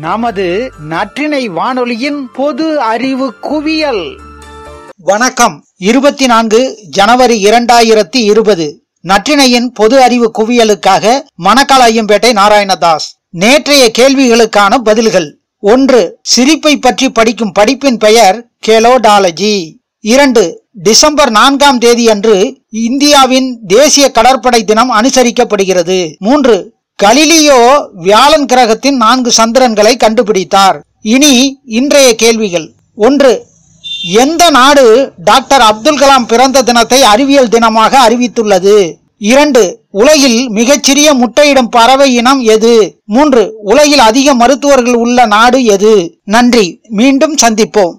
நமது நற்றினை வானொலியின் பொது அறிவு குவியல். வணக்கம். இருபத்தி நான்கு ஜனவரி இரண்டாயிரத்தி இருபது. நற்றினையின் பொது அறிவு குவியலுக்காக மணக்கால் ஐயம்பேட்டை நாராயணதாஸ். நேற்றைய கேள்விகளுக்கான பதில்கள். ஒன்று சிரிப்பை பற்றி படிக்கும் படிப்பின் பெயர் கெலோடாலஜி. இரண்டு டிசம்பர் நான்காம் தேதி அன்று இந்தியாவின் தேசிய கடற்படை தினம் அனுசரிக்கப்படுகிறது. மூன்று கலிலியோ வியாழன் கிரகத்தின் நான்கு சந்திரன்களை கண்டுபிடித்தார். இனி இன்றைய கேள்விகள். ஒன்று எந்த நாடு டாக்டர் அப்துல் கலாம் பிறந்த தினத்தை அறிவியல் தினமாக அறிவித்துள்ளது? இரண்டு உலகில் மிகச்சிறிய முட்டையிடும் பறவை இனம் எது? மூன்று உலகில் அதிக மருத்துவர்கள் உள்ள நாடு எது? நன்றி மீண்டும் சந்திப்போம்.